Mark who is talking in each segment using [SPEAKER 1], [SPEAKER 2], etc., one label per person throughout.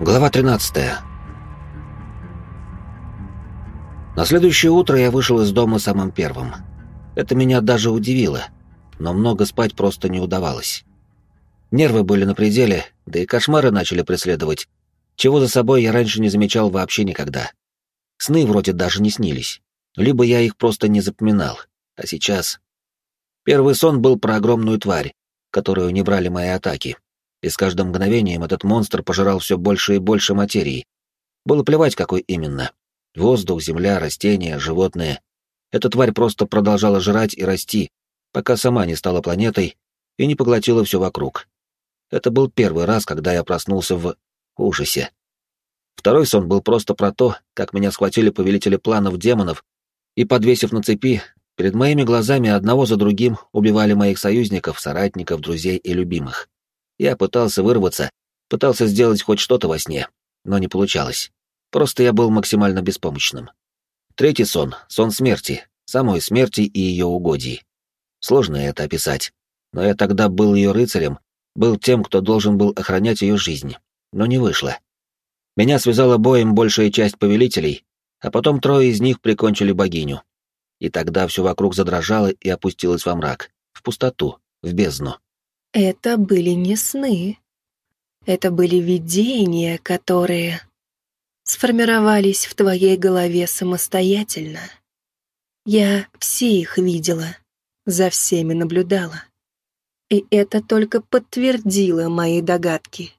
[SPEAKER 1] Глава 13. На следующее утро я вышел из дома самым первым. Это меня даже удивило, но много спать просто не удавалось. Нервы были на пределе, да и кошмары начали преследовать, чего за собой я раньше не замечал вообще никогда. Сны вроде даже не снились, либо я их просто не запоминал, а сейчас... Первый сон был про огромную тварь, которую не брали мои атаки, и с каждым мгновением этот монстр пожирал все больше и больше материи. Было плевать, какой именно. Воздух, земля, растения, животные. Эта тварь просто продолжала жрать и расти, пока сама не стала планетой и не поглотила все вокруг. Это был первый раз, когда я проснулся в ужасе. Второй сон был просто про то, как меня схватили повелители планов демонов и, подвесив на цепи, перед моими глазами одного за другим убивали моих союзников, соратников, друзей и любимых. Я пытался вырваться, пытался сделать хоть что-то во сне, но не получалось. Просто я был максимально беспомощным. Третий сон — сон смерти, самой смерти и ее угодий. Сложно это описать, но я тогда был ее рыцарем, был тем, кто должен был охранять ее жизнь, но не вышло. Меня связала боем большая часть повелителей, а потом трое из них прикончили богиню. И тогда все вокруг задрожало и опустилось во мрак, в пустоту, в бездну.
[SPEAKER 2] Это были не сны. Это были видения, которые сформировались в твоей голове самостоятельно. Я все их видела, за всеми наблюдала. И это только подтвердило мои догадки.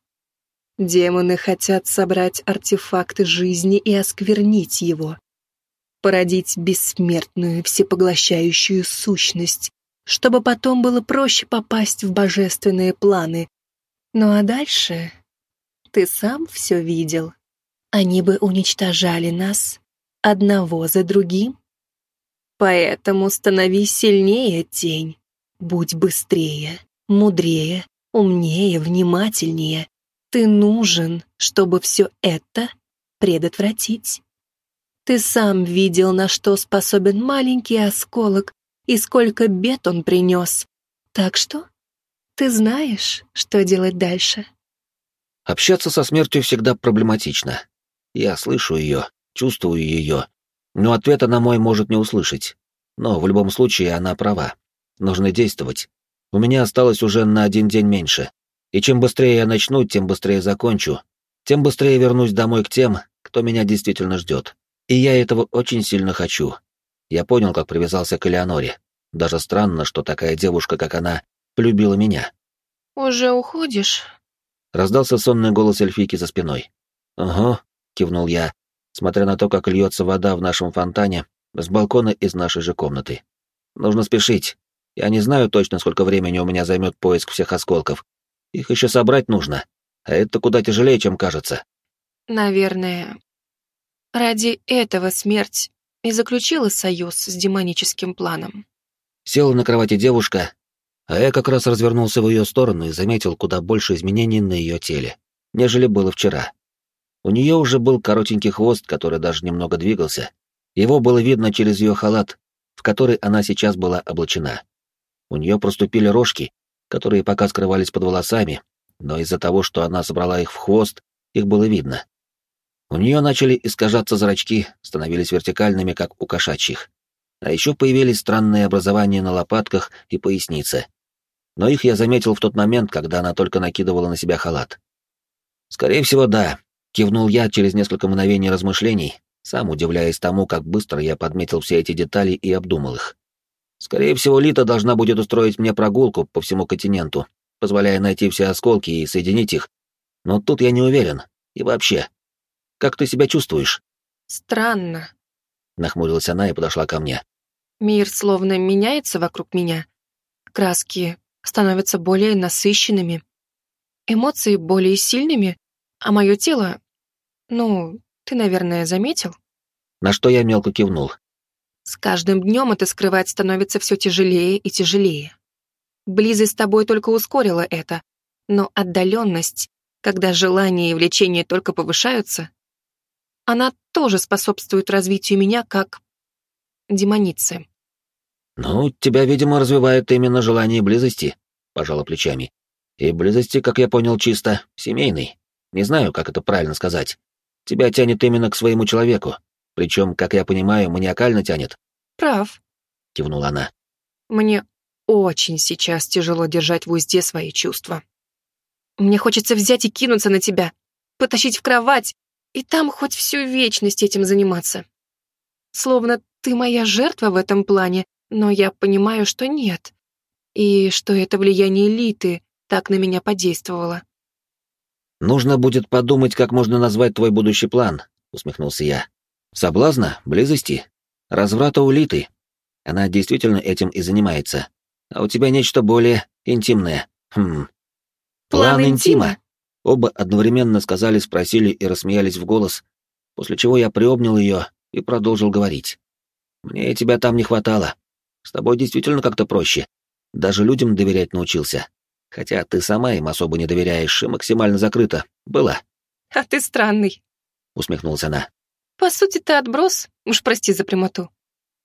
[SPEAKER 2] Демоны хотят собрать артефакты жизни и осквернить его, породить бессмертную, всепоглощающую сущность, чтобы потом было проще попасть в божественные планы. Ну а дальше ты сам все видел. Они бы уничтожали нас одного за другим. Поэтому становись сильнее, тень. Будь быстрее, мудрее, умнее, внимательнее. Ты нужен, чтобы все это предотвратить. Ты сам видел, на что способен маленький осколок и сколько бед он принес. Так что ты знаешь, что делать дальше.
[SPEAKER 1] Общаться со смертью всегда проблематично. Я слышу ее, чувствую ее, но ответа на мой может не услышать. Но в любом случае она права. Нужно действовать. У меня осталось уже на один день меньше. И чем быстрее я начну, тем быстрее закончу. Тем быстрее вернусь домой к тем, кто меня действительно ждет. И я этого очень сильно хочу. Я понял, как привязался к Элеоноре. Даже странно, что такая девушка, как она, полюбила меня.
[SPEAKER 2] «Уже уходишь?»
[SPEAKER 1] Раздался сонный голос эльфийки за спиной. «Ага», — кивнул я, смотря на то, как льется вода в нашем фонтане с балкона из нашей же комнаты. «Нужно спешить. Я не знаю точно, сколько времени у меня займет поиск всех осколков. Их еще собрать нужно, а это куда тяжелее, чем кажется».
[SPEAKER 2] «Наверное, ради этого смерть и заключила союз с демоническим планом.
[SPEAKER 1] Села на кровати девушка, а я как раз развернулся в ее сторону и заметил куда больше изменений на ее теле, нежели было вчера. У нее уже был коротенький хвост, который даже немного двигался. Его было видно через ее халат, в который она сейчас была облачена. У нее проступили рожки, которые пока скрывались под волосами, но из-за того, что она собрала их в хвост, их было видно. У нее начали искажаться зрачки, становились вертикальными, как у кошачьих. А еще появились странные образования на лопатках и пояснице. Но их я заметил в тот момент, когда она только накидывала на себя халат. «Скорее всего, да», — кивнул я через несколько мгновений размышлений, сам удивляясь тому, как быстро я подметил все эти детали и обдумал их. «Скорее всего, Лита должна будет устроить мне прогулку по всему континенту, позволяя найти все осколки и соединить их. Но тут я не уверен. И вообще, как ты себя чувствуешь?»
[SPEAKER 2] «Странно», —
[SPEAKER 1] нахмурилась она и подошла ко мне.
[SPEAKER 2] «Мир словно меняется вокруг меня. Краски становятся более насыщенными, эмоции более сильными, а мое тело... Ну, ты, наверное, заметил?»
[SPEAKER 1] На что я мелко кивнул.
[SPEAKER 2] «С каждым днем это скрывать становится все тяжелее и тяжелее. Близость с тобой только ускорила это, но отдаленность, когда желание и влечение только повышаются, она тоже способствует развитию меня как демоницы.
[SPEAKER 1] «Ну, тебя, видимо, развивает именно желание близости», — пожала плечами. «И близости, как я понял, чисто семейной. Не знаю, как это правильно сказать. Тебя тянет именно к своему человеку. Причем, как я понимаю, маниакально тянет.
[SPEAKER 2] Прав,
[SPEAKER 1] кивнула она.
[SPEAKER 2] Мне очень сейчас тяжело держать в узде свои чувства. Мне хочется взять и кинуться на тебя, потащить в кровать, и там хоть всю вечность этим заниматься. Словно ты моя жертва в этом плане, но я понимаю, что нет. И что это влияние Литы так на меня подействовало.
[SPEAKER 1] «Нужно будет подумать, как можно назвать твой будущий план», — усмехнулся я. «Соблазна? Близости? Разврата улиты? Она действительно этим и занимается. А у тебя нечто более интимное. Хм.
[SPEAKER 2] План, План интима?»
[SPEAKER 1] Оба одновременно сказали, спросили и рассмеялись в голос, после чего я приобнял ее и продолжил говорить. «Мне тебя там не хватало. С тобой действительно как-то проще. Даже людям доверять научился. Хотя ты сама им особо не доверяешь и максимально закрыта. Была».
[SPEAKER 2] «А ты странный», —
[SPEAKER 1] усмехнулась она.
[SPEAKER 2] «По сути, ты отброс, уж прости за прямоту.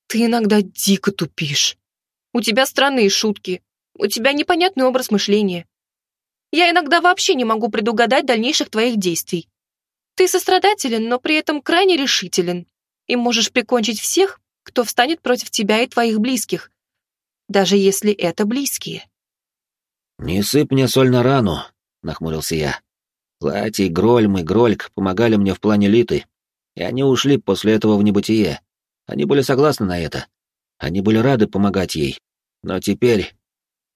[SPEAKER 2] Ты иногда дико тупишь. У тебя странные шутки, у тебя непонятный образ мышления. Я иногда вообще не могу предугадать дальнейших твоих действий. Ты сострадателен, но при этом крайне решителен. И можешь прикончить всех, кто встанет против тебя и твоих близких. Даже если это близкие.
[SPEAKER 1] «Не сыпь мне соль на рану», — нахмурился я. «Лати, Грольм и Грольк помогали мне в плане Литы, и они ушли после этого в небытие. Они были согласны на это. Они были рады помогать ей. Но теперь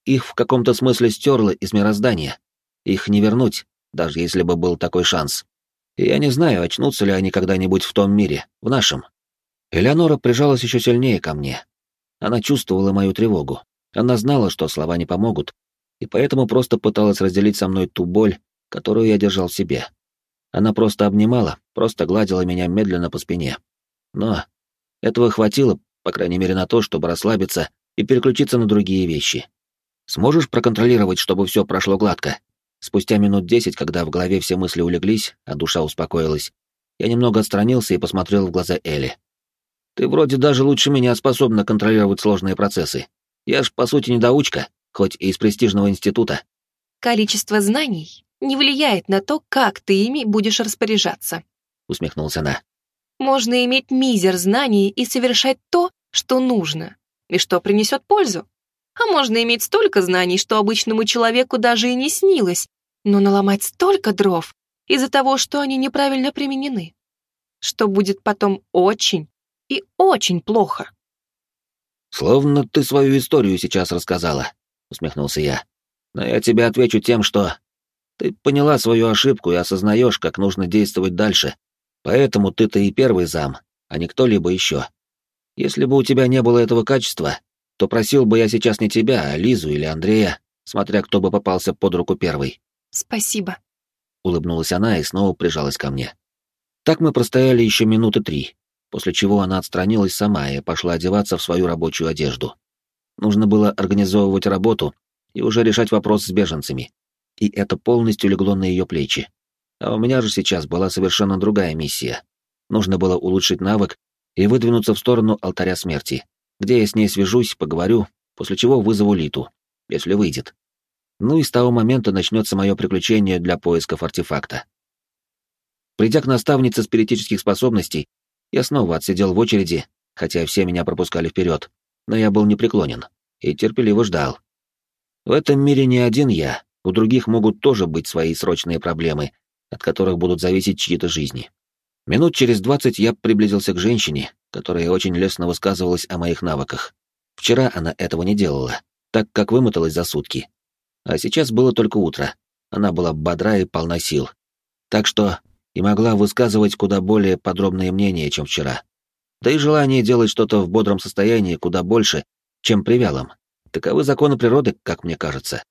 [SPEAKER 1] их в каком-то смысле стерло из мироздания. Их не вернуть, даже если бы был такой шанс. И я не знаю, очнутся ли они когда-нибудь в том мире, в нашем. Элеонора прижалась еще сильнее ко мне. Она чувствовала мою тревогу. Она знала, что слова не помогут, и поэтому просто пыталась разделить со мной ту боль, которую я держал в себе. Она просто обнимала, просто гладила меня медленно по спине. Но этого хватило, по крайней мере, на то, чтобы расслабиться и переключиться на другие вещи. Сможешь проконтролировать, чтобы все прошло гладко? Спустя минут десять, когда в голове все мысли улеглись, а душа успокоилась, я немного отстранился и посмотрел в глаза Элли. «Ты вроде даже лучше меня способна контролировать сложные процессы. Я ж, по сути, недоучка, хоть и из престижного института».
[SPEAKER 2] «Количество знаний не влияет на то, как ты ими будешь распоряжаться», — усмехнулся она. «Можно иметь мизер знаний и совершать то, что нужно, и что принесет пользу а можно иметь столько знаний, что обычному человеку даже и не снилось, но наломать столько дров из-за того, что они неправильно применены, что будет потом очень и очень плохо.
[SPEAKER 1] «Словно ты свою историю сейчас рассказала», — усмехнулся я. «Но я тебе отвечу тем, что ты поняла свою ошибку и осознаешь, как нужно действовать дальше. Поэтому ты-то и первый зам, а не кто-либо еще. Если бы у тебя не было этого качества, то просил бы я сейчас не тебя, а Лизу или Андрея, смотря кто бы попался под руку первый.
[SPEAKER 2] Спасибо.
[SPEAKER 1] Улыбнулась она и снова прижалась ко мне. Так мы простояли еще минуты три, после чего она отстранилась сама и пошла одеваться в свою рабочую одежду. Нужно было организовывать работу и уже решать вопрос с беженцами. И это полностью легло на ее плечи. А у меня же сейчас была совершенно другая миссия. Нужно было улучшить навык и выдвинуться в сторону алтаря смерти где я с ней свяжусь, поговорю, после чего вызову Литу, если выйдет. Ну и с того момента начнется мое приключение для поисков артефакта. Придя к наставнице спиритических способностей, я снова отсидел в очереди, хотя все меня пропускали вперед, но я был непреклонен и терпеливо ждал. В этом мире не один я, у других могут тоже быть свои срочные проблемы, от которых будут зависеть чьи-то жизни. Минут через двадцать я приблизился к женщине, которая очень лестно высказывалась о моих навыках. Вчера она этого не делала, так как вымоталась за сутки. А сейчас было только утро. Она была бодра и полна сил. Так что и могла высказывать куда более подробные мнения, чем вчера. Да и желание делать что-то в бодром состоянии куда больше, чем при вялом. Таковы законы природы, как мне кажется.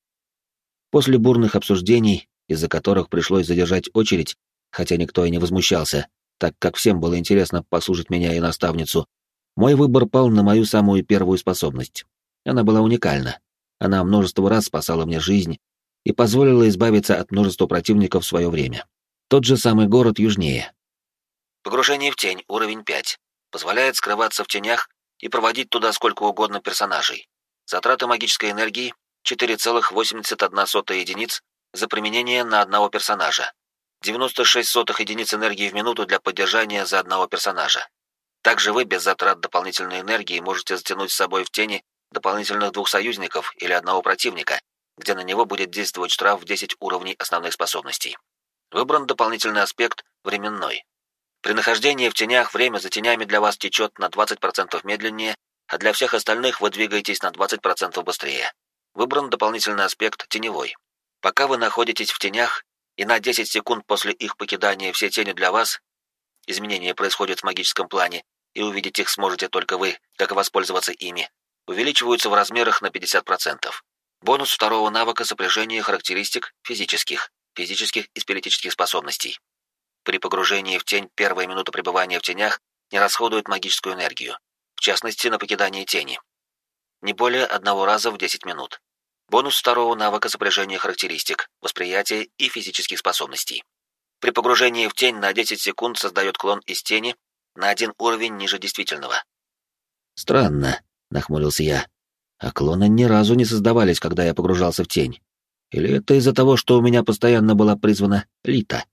[SPEAKER 1] После бурных обсуждений, из-за которых пришлось задержать очередь, хотя никто и не возмущался, так как всем было интересно послушать меня и наставницу, мой выбор пал на мою самую первую способность. Она была уникальна. Она множество раз спасала мне жизнь и позволила избавиться от множества противников в свое время. Тот же самый город южнее. Погружение в тень, уровень 5. Позволяет скрываться в тенях и проводить туда сколько угодно персонажей. Затраты магической энергии 4,81 единиц за применение на одного персонажа.
[SPEAKER 3] 96 сотых единиц энергии в минуту для поддержания за одного персонажа. Также вы без затрат дополнительной энергии можете затянуть с собой в тени дополнительных двух союзников или одного противника, где на него будет действовать штраф в 10 уровней основных способностей. Выбран дополнительный аспект временной. При нахождении в тенях время за тенями для вас течет на 20% медленнее, а для всех остальных вы двигаетесь на 20% быстрее. Выбран дополнительный аспект теневой. Пока вы находитесь в тенях, и на 10 секунд после их покидания все тени для вас, изменения происходят в магическом плане, и увидеть их сможете только вы, как воспользоваться ими, увеличиваются в размерах на 50%. Бонус второго навыка сопряжения характеристик физических, физических и спиритических способностей. При погружении в тень первая минута пребывания в тенях не расходует магическую энергию, в частности, на покидание тени. Не более одного раза в 10 минут. Бонус второго навыка сопряжения характеристик, восприятия и физических способностей. При погружении в тень на 10 секунд создает клон из тени на один уровень ниже действительного.
[SPEAKER 1] Странно, нахмурился я. А клоны ни разу не создавались, когда я погружался в тень. Или это из-за того, что у меня постоянно была призвана Лита?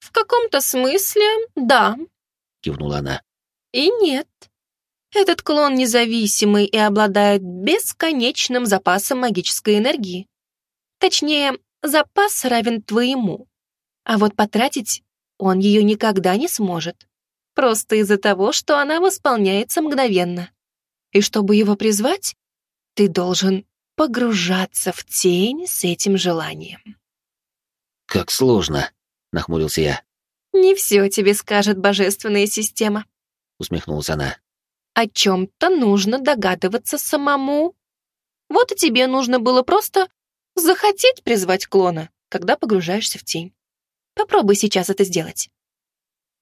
[SPEAKER 2] В каком-то смысле, да,
[SPEAKER 1] кивнула она.
[SPEAKER 2] И нет. Этот клон независимый и обладает бесконечным запасом магической энергии. Точнее, запас равен твоему. А вот потратить он ее никогда не сможет. Просто из-за того, что она восполняется мгновенно. И чтобы его призвать, ты должен погружаться в тень с этим желанием.
[SPEAKER 1] «Как сложно», — нахмурился я.
[SPEAKER 2] «Не все тебе скажет божественная система», —
[SPEAKER 1] усмехнулась она.
[SPEAKER 2] «О чем-то нужно догадываться самому. Вот и тебе нужно было просто захотеть призвать клона, когда погружаешься в тень. Попробуй сейчас это сделать».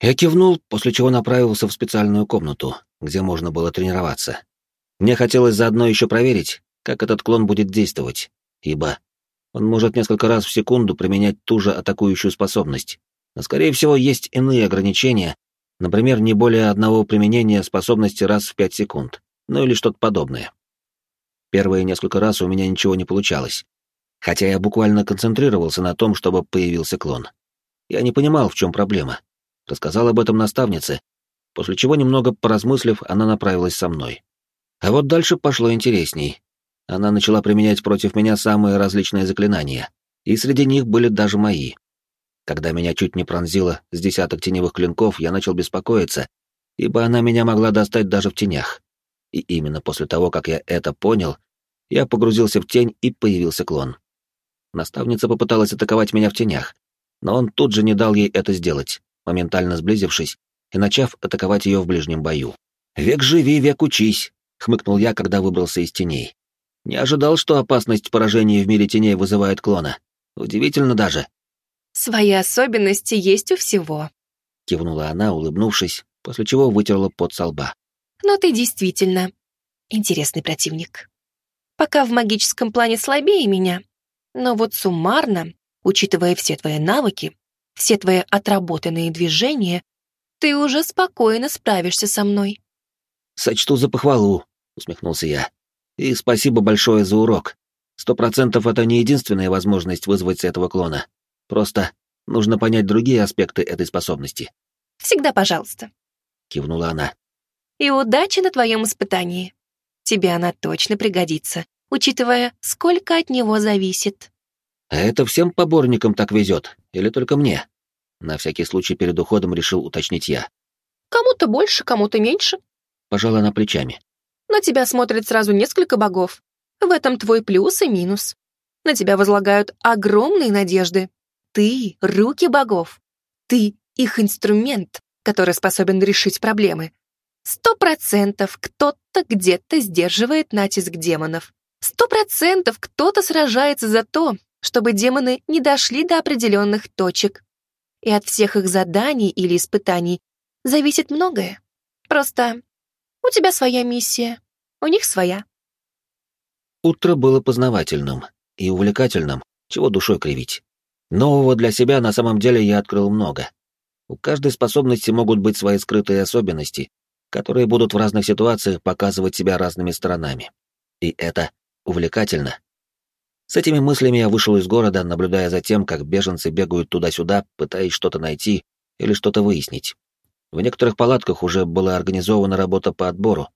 [SPEAKER 1] Я кивнул, после чего направился в специальную комнату, где можно было тренироваться. Мне хотелось заодно еще проверить, как этот клон будет действовать, ибо он может несколько раз в секунду применять ту же атакующую способность. Но, скорее всего, есть иные ограничения, например, не более одного применения способности раз в пять секунд, ну или что-то подобное. Первые несколько раз у меня ничего не получалось, хотя я буквально концентрировался на том, чтобы появился клон. Я не понимал, в чем проблема. Рассказал об этом наставнице, после чего, немного поразмыслив, она направилась со мной. А вот дальше пошло интересней. Она начала применять против меня самые различные заклинания, и среди них были даже мои. Когда меня чуть не пронзило с десяток теневых клинков, я начал беспокоиться, ибо она меня могла достать даже в тенях. И именно после того, как я это понял, я погрузился в тень и появился клон. Наставница попыталась атаковать меня в тенях, но он тут же не дал ей это сделать, моментально сблизившись и начав атаковать ее в ближнем бою. «Век живи, век учись!» хмыкнул я, когда выбрался из теней. Не ожидал, что опасность поражения в мире теней вызывает клона. Удивительно даже.
[SPEAKER 2] Свои особенности есть у всего,
[SPEAKER 1] кивнула она, улыбнувшись, после чего вытерла пот со лба.
[SPEAKER 2] Но ты действительно интересный противник. Пока в магическом плане слабее меня, но вот суммарно, учитывая все твои навыки, все твои отработанные движения, ты уже спокойно справишься со мной.
[SPEAKER 1] Сочту за похвалу, — усмехнулся я. «И спасибо большое за урок. Сто процентов это не единственная возможность вызвать этого клона. Просто нужно понять другие аспекты этой способности».
[SPEAKER 2] «Всегда пожалуйста», —
[SPEAKER 1] кивнула она.
[SPEAKER 2] «И удачи на твоем испытании. Тебе она точно пригодится, учитывая, сколько от него зависит».
[SPEAKER 1] «А это всем поборникам так везет, или только мне?» На всякий случай перед уходом решил уточнить я.
[SPEAKER 2] «Кому-то больше, кому-то меньше», —
[SPEAKER 1] пожала она плечами.
[SPEAKER 2] На тебя смотрит сразу несколько богов. В этом твой плюс и минус. На тебя возлагают огромные надежды. Ты — руки богов. Ты — их инструмент, который способен решить проблемы. Сто процентов кто-то где-то сдерживает натиск демонов. Сто процентов кто-то сражается за то, чтобы демоны не дошли до определенных точек. И от всех их заданий или испытаний зависит многое. Просто у тебя своя миссия, у них своя.
[SPEAKER 1] Утро было познавательным и увлекательным, чего душой кривить. Нового для себя на самом деле я открыл много. У каждой способности могут быть свои скрытые особенности, которые будут в разных ситуациях показывать себя разными сторонами. И это увлекательно. С этими мыслями я вышел из города, наблюдая за тем, как беженцы бегают туда-сюда, пытаясь что-то найти или что-то выяснить. В некоторых палатках уже была организована работа по отбору.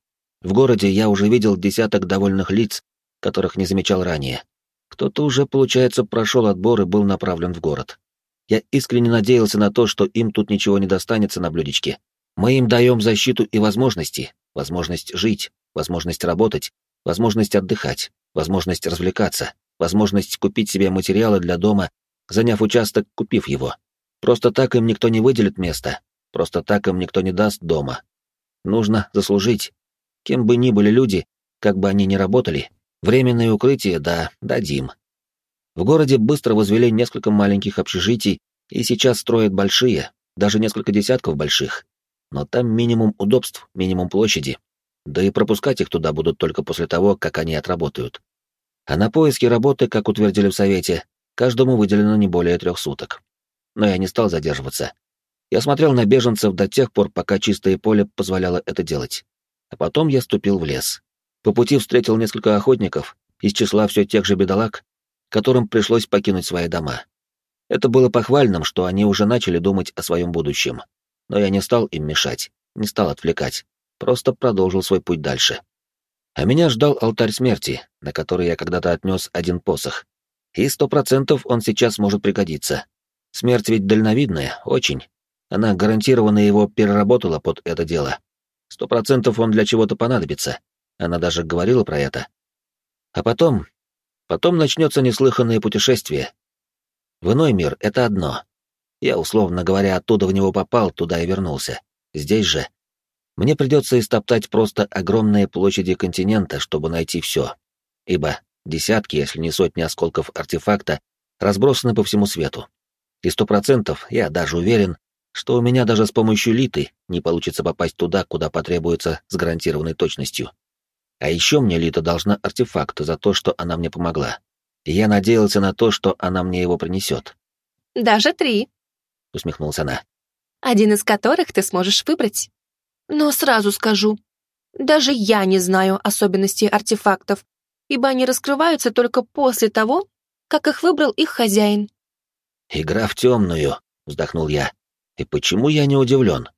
[SPEAKER 1] В городе я уже видел десяток довольных лиц, которых не замечал ранее. Кто-то уже, получается, прошел отбор и был направлен в город. Я искренне надеялся на то, что им тут ничего не достанется на блюдечке. Мы им даем защиту и возможности, возможность жить, возможность работать, возможность отдыхать, возможность развлекаться, возможность купить себе материалы для дома, заняв участок, купив его. Просто так им никто не выделит место, просто так им никто не даст дома. Нужно заслужить. Кем бы ни были люди, как бы они ни работали, временное укрытие, да, дадим. В городе быстро возвели несколько маленьких общежитий и сейчас строят большие, даже несколько десятков больших. Но там минимум удобств, минимум площади. Да и пропускать их туда будут только после того, как они отработают. А на поиски работы, как утвердили в Совете, каждому выделено не более трех суток. Но я не стал задерживаться. Я смотрел на беженцев до тех пор, пока чистое поле позволяло это делать. А потом я ступил в лес. По пути встретил несколько охотников, из числа все тех же бедолаг, которым пришлось покинуть свои дома. Это было похвальным, что они уже начали думать о своем будущем. Но я не стал им мешать, не стал отвлекать, просто продолжил свой путь дальше. А меня ждал алтарь смерти, на который я когда-то отнес один посох. И сто процентов он сейчас может пригодиться. Смерть ведь дальновидная, очень. Она гарантированно его переработала под это дело. Сто процентов он для чего-то понадобится. Она даже говорила про это. А потом Потом начнется неслыханное путешествие. В иной мир — это одно. Я, условно говоря, оттуда в него попал, туда и вернулся. Здесь же мне придется истоптать просто огромные площади континента, чтобы найти все. Ибо десятки, если не сотни осколков артефакта разбросаны по всему свету. И сто процентов, я даже уверен, что у меня даже с помощью литы не получится попасть туда, куда потребуется с гарантированной точностью. А еще мне Лита должна артефакт за то, что она мне помогла. И я надеялся на то, что она мне его принесет.
[SPEAKER 2] «Даже три», — усмехнулась она. «Один из которых ты сможешь выбрать. Но сразу скажу, даже я не знаю особенностей артефактов, ибо они раскрываются только после того, как их выбрал их хозяин».
[SPEAKER 1] «Игра в темную», — вздохнул я. «И почему я не удивлен?